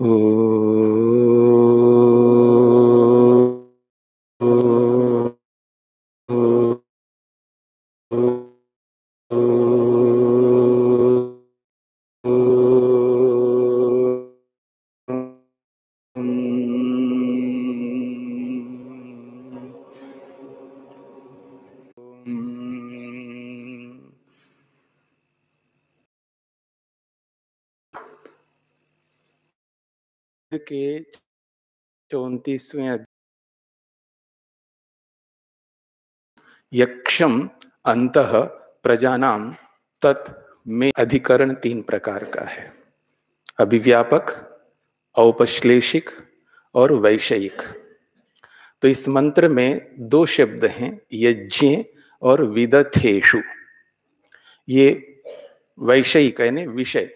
euh, चौतीसवें यक्षम अंत प्रजानाम तत् में अधिकरण तीन प्रकार का है अभिव्यापक औपश्लेषिक और वैषयिक तो इस मंत्र में दो शब्द हैं यज्ञ और विदथेशु ये वैषयिक यानी विषय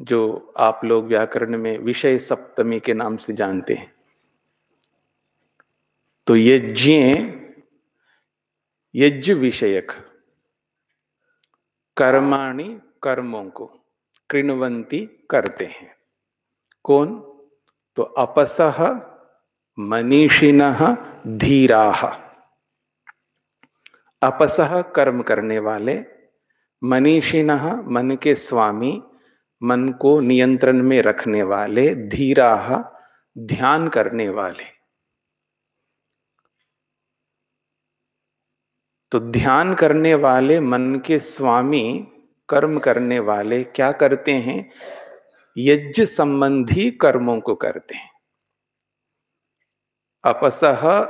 जो आप लोग व्याकरण में विषय सप्तमी के नाम से जानते हैं। तो यज्ञ यज्ञ विषयक, कर्माणि कर्मों को कृणवंती करते हैं। कौन? तो अपसह मनीषिण धीरा। अपसह कर्म करने वाले मनीषिण मन के स्वामी मन को नियंत्रण में रखने वाले धीरा ध्यान करने वाले। तो ध्यान करने वाले, मन के स्वामी, कर्म करने वाले क्या करते हैं? यज्ञ संबंधी कर्मों को करते हैं। अपसह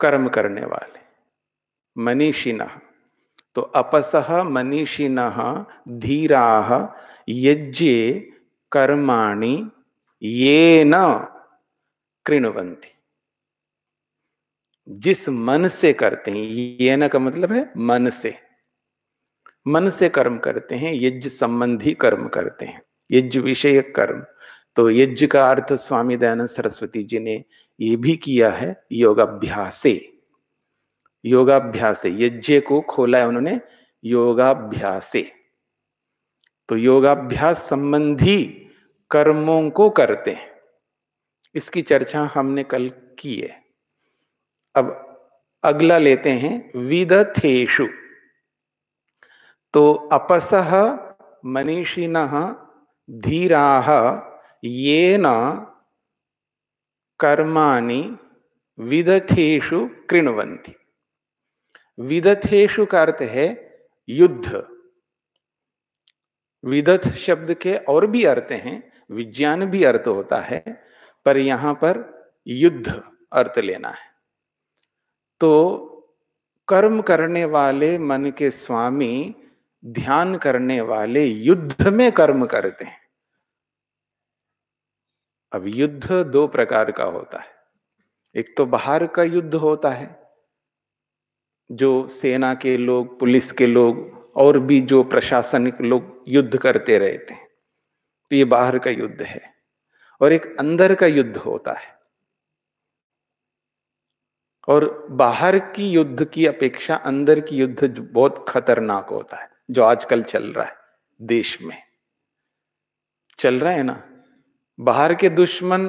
कर्म करने वाले, मनीषिना तो अपसह मनीषिण धीरा, यज्ञे कर्माणि ये न कृणवंती जिस मन से करते हैं ये न का मतलब है मन से। मन से कर्म करते हैं, यज्ञ संबंधी कर्म करते हैं। यज्ञ विषय कर्म। तो यज्ञ का अर्थ स्वामी दयानंद सरस्वती जी ने ये भी किया है योगाभ्यासे। योगाभ्यास, यज्ञ को खोला है उन्होंने, योगाभ्यासे। तो योगाभ्यास संबंधी कर्मों को करते हैं। इसकी चर्चा हमने कल की है। अब अगला लेते हैं विदथेशु तो अपसह मनीषिण धीरा ये न कर्माणि विदथेशु कृणवंती विदथेशु का अर्थ है युद्ध। विदथ शब्द के और भी अर्थ हैं, विज्ञान भी अर्थ होता है, पर यहाँ पर युद्ध अर्थ लेना है। तो कर्म करने वाले मन के स्वामी, ध्यान करने वाले युद्ध में कर्म करते हैं। अब युद्ध दो प्रकार का होता है। एक तो बाहर का युद्ध होता है जो सेना के लोग, पुलिस के लोग और भी जो प्रशासनिक लोग युद्ध करते रहते हैं तो ये बाहर का युद्ध है और एक अंदर का युद्ध होता है। और बाहर की युद्ध की अपेक्षा अंदर की युद्ध बहुत खतरनाक होता है, जो आजकल चल रहा है देश में। चल रहा है ना? बाहर के दुश्मन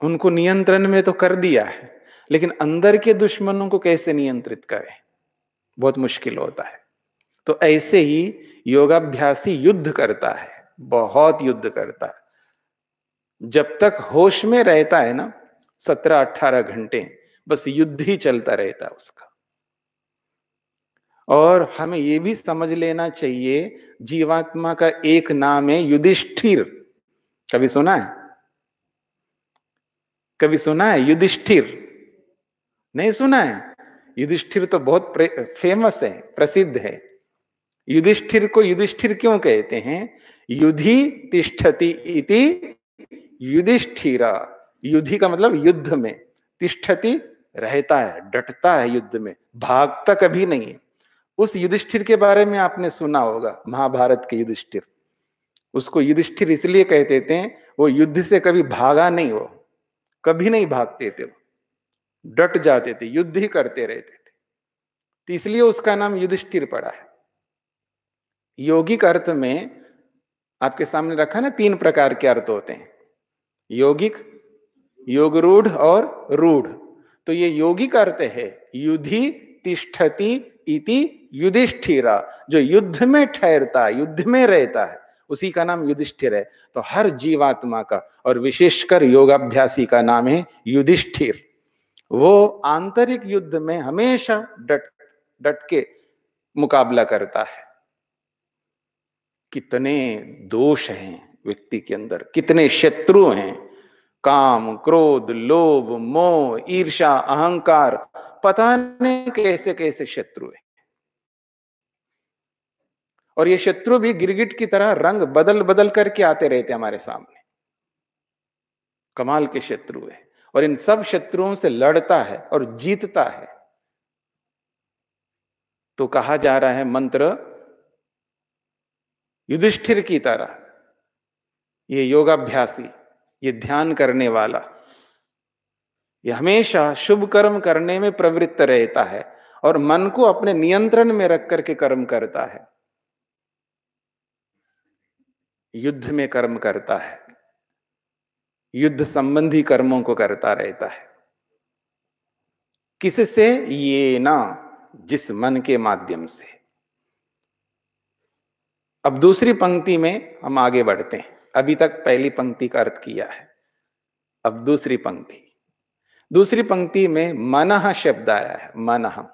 उनको नियंत्रण में तो कर दिया है लेकिन अंदर के दुश्मनों को कैसे नियंत्रित करें? बहुत मुश्किल होता है। तो ऐसे ही योगाभ्यासी युद्ध करता है, बहुत युद्ध करता है। जब तक होश में रहता है ना सत्रह अठारह घंटे, बस युद्ध ही चलता रहता है उसका। और हमें यह भी समझ लेना चाहिए, जीवात्मा का एक नाम है युधिष्ठिर। कभी सुना है? कभी सुना है? युधिष्ठिर। नहीं सुना है? युधिष्ठिर तो बहुत फ़ेमस है, प्रसिद्ध है। युधिष्ठिर को युधिष्ठिर क्यों कहते हैं? युधि तिष्ठति इति युधिष्ठिरा। युधि का मतलब युद्ध में। तिष्ठति रहता है, डटता है युद्ध में, भागता कभी नहीं उस युधिष्ठिर के बारे में आपने सुना होगा, महाभारत के युधिष्ठिर। उसको युधिष्ठिर इसलिए कहते थे वो युद्ध से कभी भागा नहीं हो, कभी नहीं भागते थे वो। डट जाते थे, युद्ध ही करते रहते थे। तो इसलिए उसका नाम युधिष्ठिर पड़ा है। योगिक अर्थ में आपके सामने रखा ना, तीन प्रकार के अर्थ होते हैं। योगिक योग रूढ़ और रूढ़। तो ये योगिक अर्थ है, युधि तिष्ठति इति युधिष्ठिरा। जो युद्ध में ठहरता है युद्ध में रहता है, उसी का नाम युधिष्ठिर है। तो हर जीवात्मा का और विशेषकर योगाभ्यासी का नाम है युधिष्ठिर। वो आंतरिक युद्ध में हमेशा डट डट के मुकाबला करता है। कितने दोष हैं व्यक्ति के अंदर, कितने शत्रु हैं। काम, क्रोध, लोभ, मोह ईर्षा अहंकार, पता नहीं कैसे कैसे शत्रु है। और ये शत्रु भी गिरगिट की तरह रंग बदल बदल करके आते रहते हमारे सामने। कमाल के शत्रु है। और इन सब शत्रुओं से लड़ता है और जीतता है। तो कहा जा रहा है मंत्र, युधिष्ठिर की तरह, ये योगाभ्यासी, ये ध्यान करने वाला, ये हमेशा शुभ कर्म करने में प्रवृत्त रहता है और मन को अपने नियंत्रण में रख करके कर्म करता है। युद्ध में कर्म करता है। युद्ध संबंधी कर्मों को करता रहता है। किससे? ये ना, जिस मन के माध्यम से। अब दूसरी पंक्ति में हम आगे बढ़ते हैं। अभी तक पहली पंक्ति का अर्थ किया है। अब दूसरी पंक्ति। दूसरी पंक्ति में मन शब्द आया है, मन।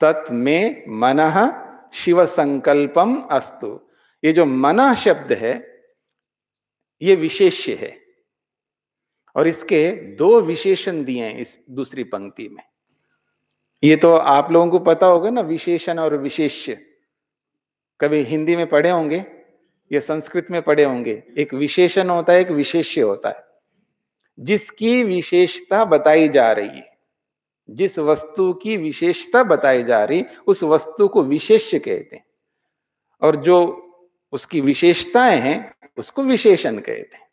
तत् में मन शिव संकल्पम अस्तु। ये जो मन शब्द है ये विशेष्य है। और इसके दो विशेषण दिए हैं इस दूसरी पंक्ति में। ये तो आप लोगों को पता होगा ना, विशेषण और विशेष्य। कभी हिंदी में पढ़े होंगे या संस्कृत में पढ़े होंगे, एक विशेषण होता है, एक विशेष्य होता है। जिसकी विशेषता बताई जा रही है, जिस वस्तु की विशेषता बताई जा रही, उस वस्तु को विशेष्य कहते हैं। और जो उसकी विशेषताएँ हैं, उसको विशेषण कहते हैं।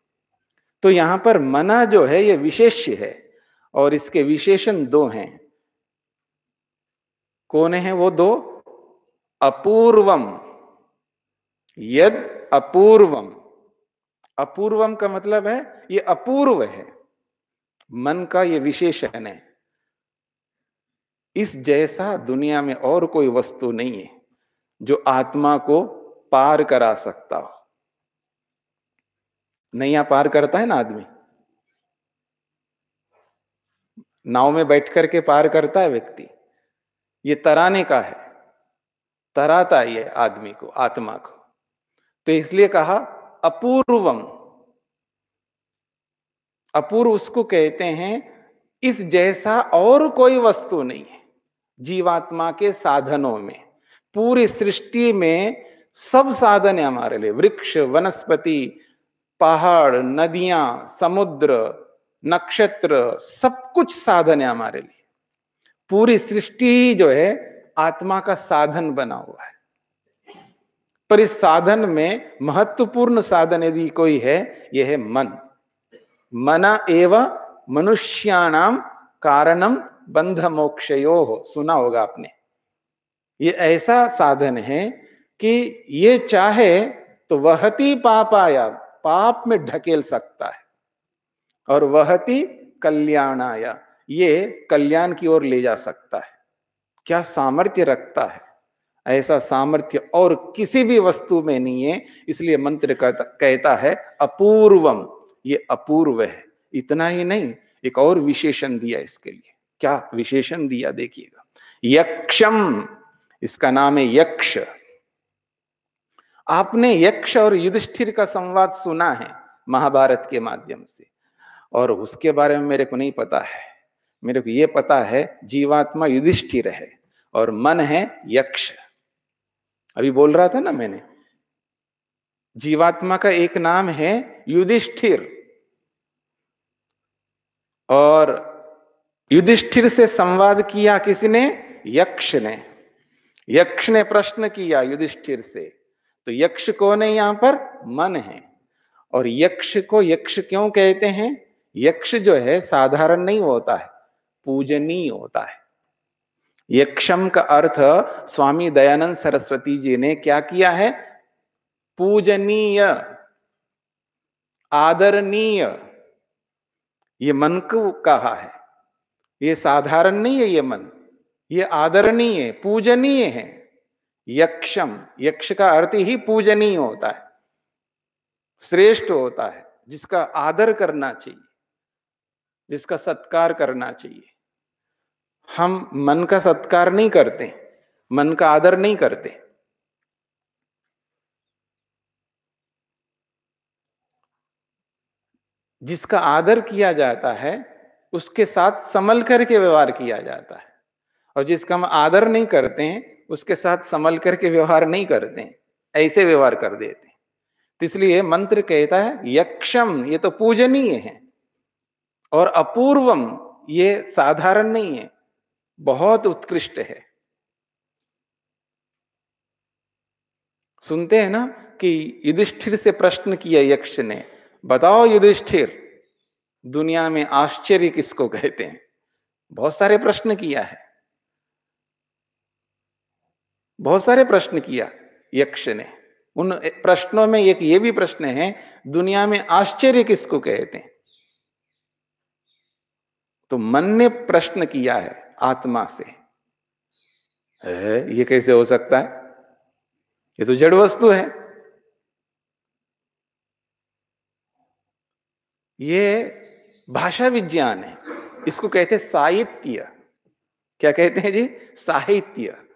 तो यहाँ पर मना जो है, ये विशेष्य है, और इसके विशेषण दो हैं। कौन है वो दो? अपूर्वम। यद अपूर्वम। अपूर्वम का मतलब है, ये अपूर्व है। मन का ये विशेषण है। इस जैसा दुनिया में और कोई वस्तु नहीं है, जो आत्मा को पार करा सकता हो। नैया पार करता है ना आदमी? नाव में बैठ करके पार करता है व्यक्ति। ये तराने का है। तराता ये आदमी को, आत्मा को। तो इसलिए कहा, अपूर्वम। अपूर्व उसको कहते हैं, इस जैसा और कोई वस्तु नहीं है, जीवात्मा के साधनों में। पूरी सृष्टि में सब साधन है हमारे लिए। वृक्ष, वनस्पति, पहाड़, नदियाँ, समुद्र, नक्षत्र, सब कुछ साधन है हमारे लिए। पूरी सृष्टि जो है, आत्मा का साधन बना हुआ है। पर इस साधन में महत्वपूर्ण साधन यदि कोई है यह है मन। मना एवं मनुष्याणाम कारणम बंध मोक्षयो हो सुना होगा आपने। ये ऐसा साधन है कि ये चाहे तो वहती पापाया, पाप में ढकेल सकता है। और वहती कल्याण आया ये कल्याण की ओर ले जा सकता है। क्या सामर्थ्य रखता है? ऐसा सामर्थ्य और किसी भी वस्तु में नहीं है, इसलिए मंत्र कहता है, अपूर्वम। ये अपूर्व है, इतना ही नहीं, एक और विशेषण दिया इसके लिए। क्या विशेषण दिया, देखिएगा। यक्षम, इसका नाम है यक्ष। आपने यक्ष और युधिष्ठिर का संवाद सुना है महाभारत के माध्यम से। और उसके बारे में मेरे को नहीं पता है। मेरे को यह पता है, जीवात्मा युधिष्ठिर है और मन है यक्ष। अभी बोल रहा था ना मैंने, जीवात्मा का एक नाम है युधिष्ठिर। और युधिष्ठिर से संवाद किया किसने? यक्ष ने। यक्ष ने प्रश्न किया युधिष्ठिर से तो यक्ष कौन है यहाँ पर, मन है। और यक्ष को यक्ष क्यों कहते हैं? यक्ष जो है, साधारण नहीं होता है, पूजनीय होता है। यक्षम का अर्थ, स्वामी दयानंद सरस्वती जी ने क्या किया है? पूजनीय, आदरणीय, ये मन को कहा है। ये साधारण नहीं है ये मन, ये आदरणीय पूजनीय है। यक्षम, यक्ष का अर्थ ही पूजनीय होता है, श्रेष्ठ होता है, जिसका आदर करना चाहिए, जिसका सत्कार करना चाहिए। हम मन का सत्कार नहीं करते, मन का आदर नहीं करते। जिसका आदर किया जाता है, उसके साथ संभल करके व्यवहार किया जाता है, और जिसका हम आदर नहीं करते हैं उसके साथ संभल करके व्यवहार नहीं करते, ऐसे व्यवहार कर देते तो इसलिए मंत्र कहता है, यक्षम, ये तो पूजनीय है। और अपूर्वम, ये साधारण नहीं है, बहुत उत्कृष्ट है। सुनते हैं ना कि युधिष्ठिर से प्रश्न किया यक्ष ने, बताओ युधिष्ठिर, दुनिया में आश्चर्य किसको कहते हैं? बहुत सारे प्रश्न किया है। बहुत सारे प्रश्न किया यक्ष ने। उन प्रश्नों में एक ये भी प्रश्न है, दुनिया में आश्चर्य किसको कहते हैं? तो मन ने प्रश्न किया है आत्मा से। ये कैसे हो सकता है? ये तो जड़ वस्तु है। ये भाषा विज्ञान है। इसको कहते साहित्य। क्या कहते हैं जी? साहित्य।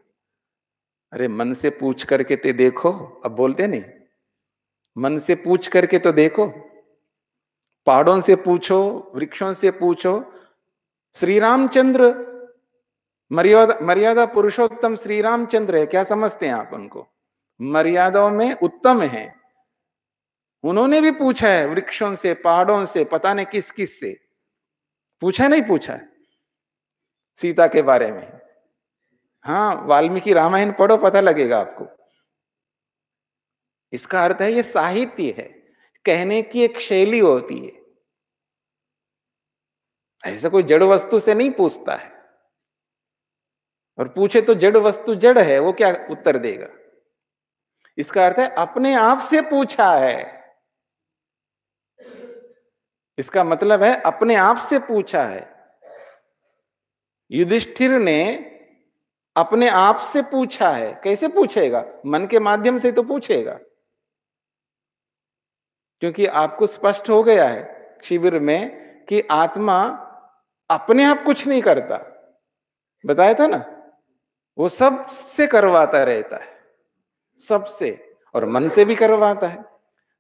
अरे मन से पूछ करके ते देखो। अब बोलते नहीं। मन से पूछ करके तो देखो। पहाड़ों से पूछो, वृक्षों से पूछो। श्री रामचंद्र मर्यादा मर्यादा पुरुषोत्तम श्री रामचंद्र है, क्या समझते हैं आप उनको? मर्यादाओं में उत्तम है। उन्होंने भी पूछा है वृक्षों से, पहाड़ों से, पता नहीं किस किस से। पूछा नहीं पूछा सीता के बारे में। हाँ वाल्मीकि रामायण पढ़ो, पता लगेगा आपको। इसका अर्थ है, ये साहित्य है। कहने की एक शैली होती है। ऐसा कोई जड़ वस्तु से नहीं पूछता है। और पूछे तो जड़ वस्तु जड़ है, वो क्या उत्तर देगा? इसका अर्थ है, अपने आप से पूछा है। इसका मतलब है, अपने आप से पूछा है। युधिष्ठिर ने अपने आप से पूछा है। कैसे पूछेगा? मन के माध्यम से तो पूछेगा। क्योंकि आपको स्पष्ट हो गया है शिविर में कि आत्मा अपने आप कुछ नहीं करता। बताया था ना? वो सबसे करवाता रहता है। सबसे, और मन से भी करवाता है।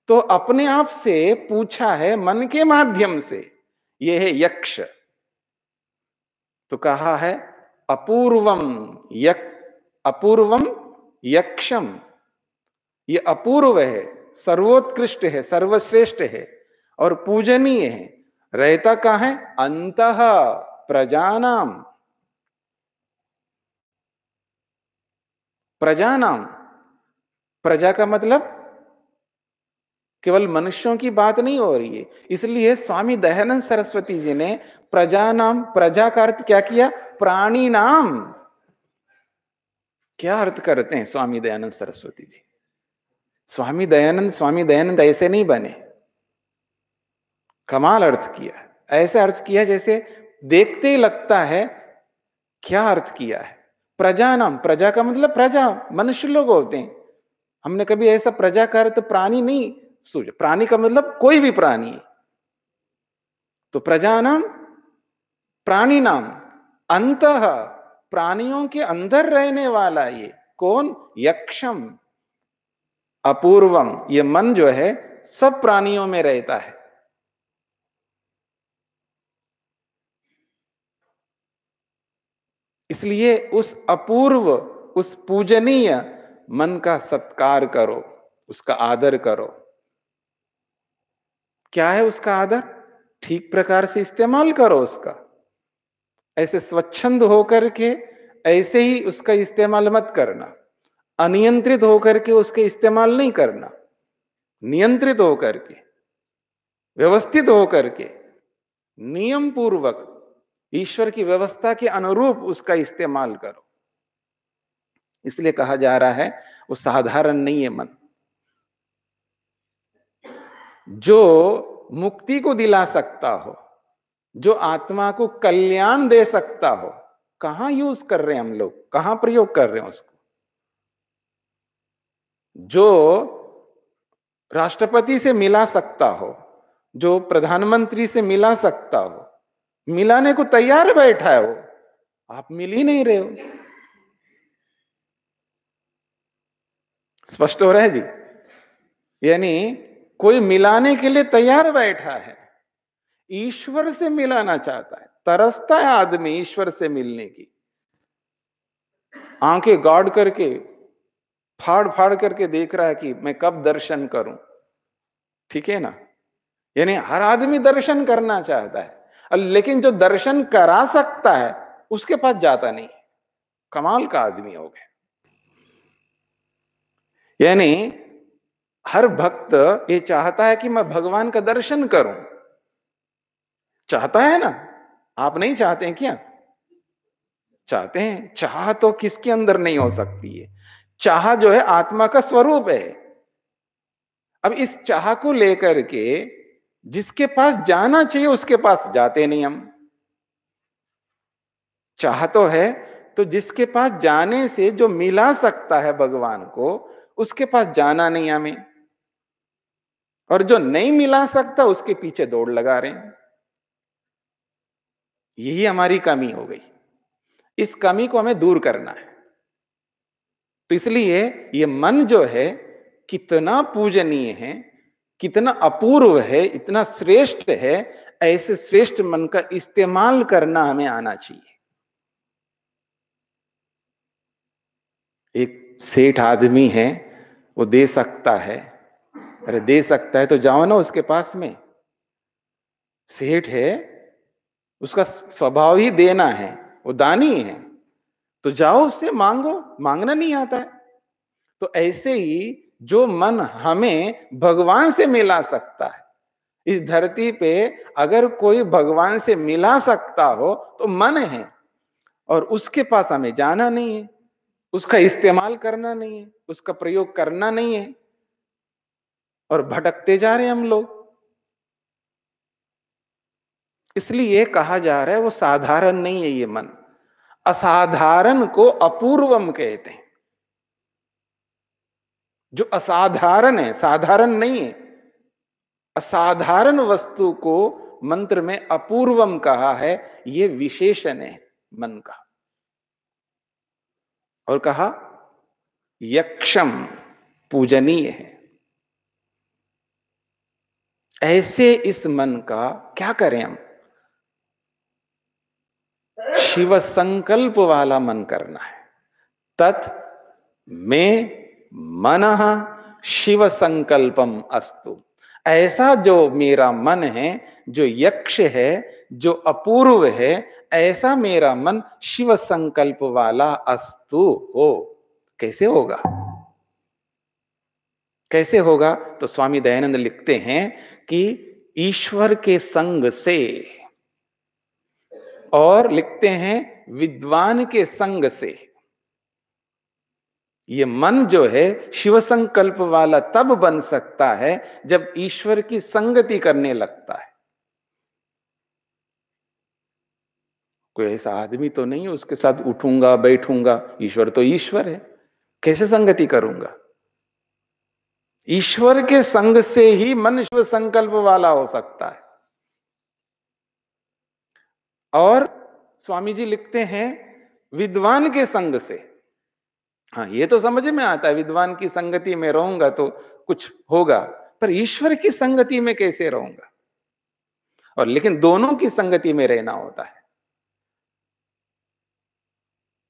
तो अपने आप से पूछा है मन के माध्यम से। यह है यक्ष। तो कहा है अपूर्वम यक अपूर्वम यक्षम ये अपूर्व है, सर्वोत्कृष्ट है, सर्वश्रेष्ठ है, और पूजनीय है। रहता कहा है? अंत प्रजानाम। प्रजानाम। प्रजा का मतलब केवल मनुष्यों की बात नहीं हो रही है। इसलिए स्वामी दयानंद सरस्वती जी ने प्रजा नाम प्रजा का अर्थ क्या किया? प्राणी नाम क्या अर्थ करते हैं स्वामी दयानंद सरस्वती जी? स्वामी दयानंद स्वामी दयानंद ऐसे नहीं बने। कमाल अर्थ किया ऐसे अर्थ किया जैसे देखते ही लगता है, क्या अर्थ किया है? प्रजा नाम प्रजा का मतलब प्रजा, मनुष्य लोग होते हैं। हमने कभी ऐसा प्रजा का अर्थ प्राणी नहीं सूर्य, प्राणी का मतलब कोई भी प्राणी तो प्रजा नाम, प्राणी नाम, अंत प्राणियों के अंदर रहने वाला ये कौन? यक्षम, अपूर्वम, ये मन जो है, सब प्राणियों में रहता है। इसलिए उस अपूर्व, उस पूजनीय मन का सत्कार करो, उसका आदर करो। क्या है उसका आदर? ठीक प्रकार से इस्तेमाल करो उसका। ऐसे स्वच्छंद होकर के, ऐसे ही उसका इस्तेमाल मत करना। अनियंत्रित होकर के उसके इस्तेमाल नहीं करना। नियंत्रित होकर के, व्यवस्थित होकर के नियम पूर्वक ईश्वर की व्यवस्था के अनुरूप उसका इस्तेमाल करो। इसलिए कहा जा रहा है, वो साधारण नहीं है मन। जो मुक्ति को दिला सकता हो, जो आत्मा को कल्याण दे सकता हो, कहाँ यूज़ कर रहे हैं हम लोग? कहाँ प्रयोग कर रहे हैं उसको? जो राष्ट्रपति से मिला सकता हो, जो प्रधानमंत्री से मिला सकता हो, मिलाने को तैयार बैठा है वो, आप मिल ही नहीं रहे हो। स्पष्ट हो रहा है जी? यानी कोई मिलाने के लिए तैयार बैठा है। ईश्वर से मिलाना चाहता है। तरसता है आदमी ईश्वर से मिलने की। आँखें गाड़ करके, फाड़ फाड़ करके देख रहा है कि मैं कब दर्शन करूँ। ठीक है ना? यानी हर आदमी दर्शन करना चाहता है। लेकिन जो दर्शन करा सकता है, उसके पास जाता नहीं कमाल का आदमी हो गया। यानी हर भक्त ये चाहता है कि मैं भगवान का दर्शन करूँ। चाहता है ना? आप नहीं चाहते हैं क्या? चाहते हैं। चाह तो किसके अंदर नहीं हो सकती है? चाह जो है आत्मा का स्वरूप है। अब इस चाह को लेकर के जिसके पास जाना चाहिए, उसके पास जाते नहीं हम। चाह तो है तो जिसके पास जाने से जो मिला सकता है भगवान को, उसके पास जाना नहीं हमें। और जो नहीं मिला सकता, उसके पीछे दौड़ लगा रहे यही हमारी कमी हो गई। इस कमी को हमें दूर करना है। तो इसलिए ये मन जो है, कितना पूजनीय है, कितना अपूर्व है, इतना श्रेष्ठ है, ऐसे श्रेष्ठ मन का इस्तेमाल करना हमें आना चाहिए। एक सेठ आदमी है, वो दे सकता है अरे दे सकता है तो जाओ ना उसके पास में। सेठ है, उसका स्वभाव ही देना है, वो दानी है। तो जाओ उससे मांगो, मांगना नहीं आता है। तो ऐसे ही जो मन हमें भगवान से मिला सकता है, इस धरती पे अगर कोई भगवान से मिला सकता हो तो मन है, और उसके पास हमें जाना नहीं है, उसका इस्तेमाल करना नहीं है, उसका प्रयोग करना नहीं है। और भटकते जा रहे हैं हम लोग। इसलिए कहा जा रहा है, वो साधारण नहीं है ये मन। असाधारण को अपूर्वम कहते हैं। जो असाधारण है, साधारण नहीं है। असाधारण वस्तु को मंत्र में अपूर्वम कहा है, ये विशेषण है मन का। और कहा, यक्षम पूजनीय है। ऐसे इस मन का क्या करें हम? शिव संकल्प वाला मन करना है। तत् में मन शिव संकल्पम अस्तु। ऐसा जो मेरा मन है, जो यक्ष है, जो अपूर्व है, ऐसा मेरा मन शिव संकल्प वाला अस्तु हो। कैसे होगा? कैसे होगा? तो स्वामी दयानंद लिखते हैं कि ईश्वर के संग से। और लिखते हैं विद्वान के संग से। ये मन जो है, शिव संकल्प वाला तब बन सकता है जब ईश्वर की संगति करने लगता है। कोई ऐसा आदमी तो नहीं उसके साथ उठूँगा, बैठूँगा, ईश्वर तो ईश्वर है। कैसे संगति करूँगा? ईश्वर के संग से ही मन शिव संकल्प वाला हो सकता है। और स्वामी जी लिखते हैं, विद्वान के संग से। हाँ ये तो समझ में आता है, विद्वान की संगति में रहूँगा तो कुछ होगा, पर ईश्वर की संगति में कैसे रहूँगा? और लेकिन दोनों की संगति में रहना होता है।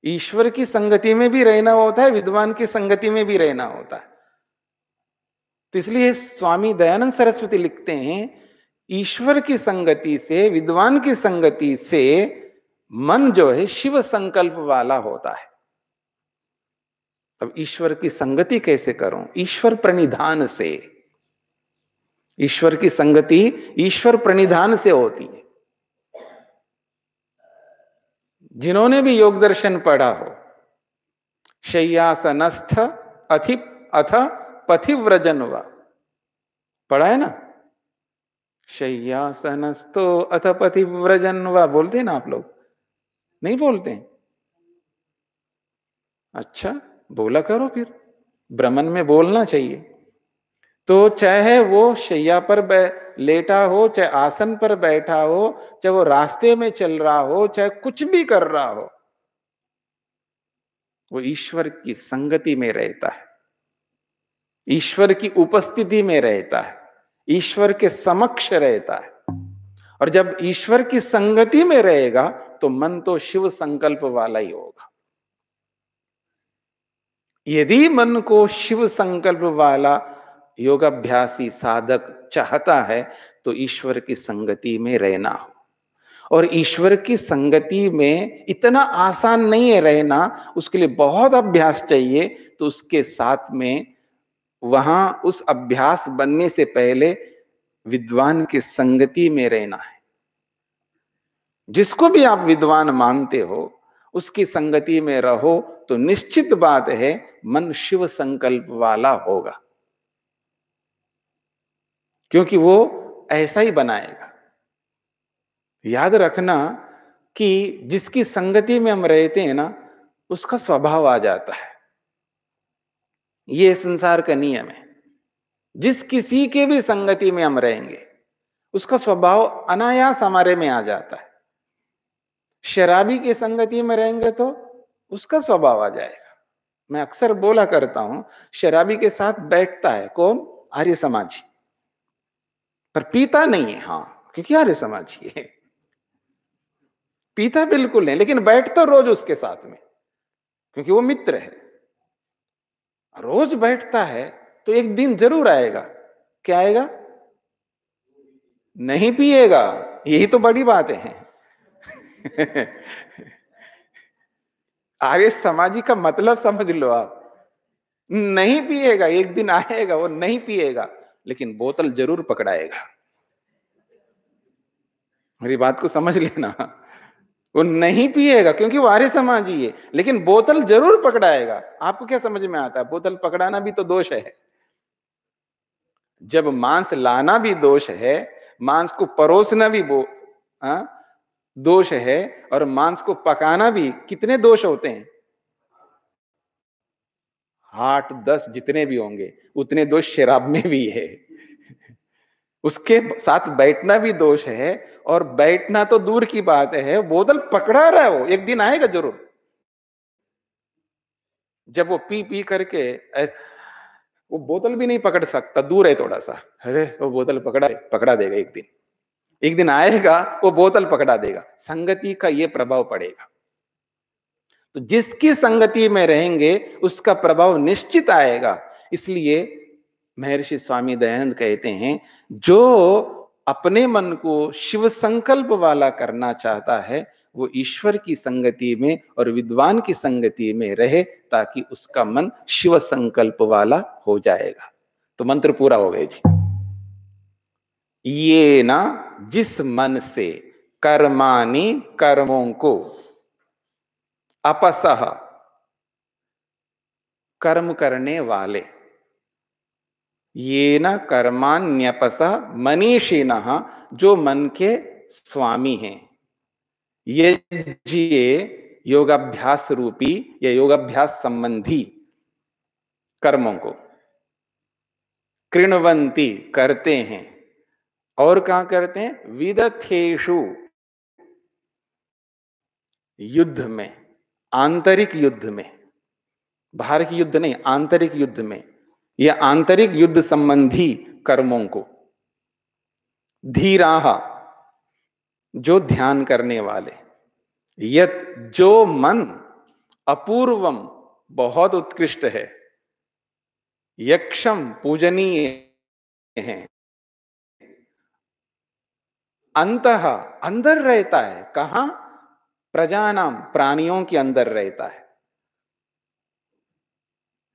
ईश्वर की संगति में भी रहना होता है, विद्वान की संगति में भी रहना होता है। तो इसलिए स्वामी दयानंद सरस्वती लिखते हैं, ईश्वर की संगति से, विद्वान की संगति से मन जो है शिव संकल्प वाला होता है। अब ईश्वर की संगति कैसे करूँ? ईश्वर प्रणिधान से। ईश्वर की संगति ईश्वर प्रणिधान से होती है। जिन्होंने भी योग दर्शन पढ़ा हो, शय्यासनस्थ अथि अथ पथिव्रजन हुआ पढ़ा है ना? शैया शय्यासनस्थो अथ पथिव्रजन हुआ बोलते हैं ना आप लोग? नहीं बोलते हैं? अच्छा बोला करो फिर। भ्रमण में बोलना चाहिए। तो चाहे वो शैया पर लेटा हो, चाहे आसन पर बैठा हो, चाहे वो रास्ते में चल रहा हो, चाहे कुछ भी कर रहा हो, वो ईश्वर की संगति में रहता है। ईश्वर की उपस्थिति में रहता है, ईश्वर के समक्ष रहता है। और जब ईश्वर की संगति में रहेगा तो मन तो शिव संकल्प वाला ही होगा। यदि मन को शिव संकल्प वाला योगाभ्यासी साधक चाहता है तो ईश्वर की संगति में रहना हो। और ईश्वर की संगति में इतना आसान नहीं है रहना, उसके लिए बहुत अभ्यास चाहिए तो उसके साथ में वहाँ उस अभ्यास बनने से पहले विद्वान की संगति में रहना है। जिसको भी आप विद्वान मानते हो, उसकी संगति में रहो तो निश्चित बात है, मन शिव संकल्प वाला होगा। क्योंकि वो ऐसा ही बनाएगा। याद रखना कि जिसकी संगति में हम रहते हैं ना, उसका स्वभाव आ जाता है। ये संसार का नियम है। जिस किसी के भी संगति में हम रहेंगे, उसका स्वभाव अनायास हमारे में आ जाता है। शराबी की संगति में रहेंगे तो उसका स्वभाव आ जाएगा। मैं अक्सर बोला करता हूँ, शराबी के साथ बैठता है कौन? आर्य समाजी पर पीता नहीं है हाँ क्योंकि आर्य समाजी है। पीता बिल्कुल नहीं, लेकिन बैठता रोज उसके साथ में, क्योंकि वो मित्र है। रोज बैठता है तो एक दिन ज़रूर आएगा। क्या आएगा? नहीं पिएगा। यही तो बड़ी बात है। आर्य समाजी का मतलब समझ लो आप। नहीं पिएगा, एक दिन आएगा, वो नहीं पिएगा, लेकिन बोतल ज़रूर पकड़ाएगा। मेरी बात को समझ लेना। वो नहीं पिएगा, क्योंकि वो आर्य समाजी है लेकिन बोतल ज़रूर पकड़ाएगा। आपको क्या समझ में आता है? बोतल पकड़ाना भी तो दोष है। जब मांस लाना भी दोष है, मांस को परोसना भी वो हा? दोष है, और मांस को पकाना भी कितने दोष होते हैं? आठ, दस जितने भी होंगे, उतने दोष शराब में भी है। उसके साथ बैठना भी दोष है और बैठना तो दूर की बात है, बोतल पकड़ा रहा है वो, एक दिन आएगा ज़रूर। जब वो पी पी करके वो बोतल भी नहीं पकड़ सकता, दूर है थोड़ा सा। अरे, वो बोतल पकड़ा पकड़ा देगा एक दिन। एक दिन आएगा, वो बोतल पकड़ा देगा। संगति का ये प्रभाव पड़ेगा। तो जिसकी संगति में रहेंगे, उसका प्रभाव निश्चित आएगा। इसलिए महर्षि स्वामी दयानंद कहते हैं, जो अपने मन को शिव संकल्प वाला करना चाहता है, वो ईश्वर की संगति में और विद्वान की संगति में रहे ताकि उसका मन शिव संकल्प वाला हो जाएगा। तो मंत्र पूरा हो गया जी। ये ना, जिस मन से कर्मानी कर्मों को अपसह कर्म करने वाले ये न कर्मान्यपस मनीषिण, जो मन के स्वामी हैं। ये जिए योगाभ्यास रूपी या योगाभ्यास संबंधी कर्मों को। कृणवंती करते हैं। और कहा करते हैं? विदथेशु युद्ध में, आंतरिक युद्ध में। बाहर की युद्ध नहीं, आंतरिक युद्ध में। यह आंतरिक युद्ध संबंधी कर्मों को, धीराह, जो ध्यान करने वाले। यत जो मन अपूर्वम बहुत उत्कृष्ट है, यक्षम पूजनीय है। अंत अंदर रहता है। कहा? प्रजानाम प्राणियों के अंदर रहता है।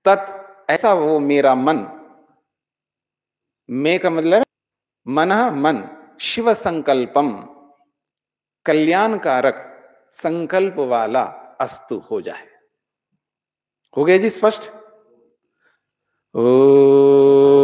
तत् ऐसा वो मेरा मन। मे का मतलब मन मन, शिव संकल्पम, कल्याणकारक संकल्प वाला अस्तु हो जाए। हो गया जी स्पष्ट? ओ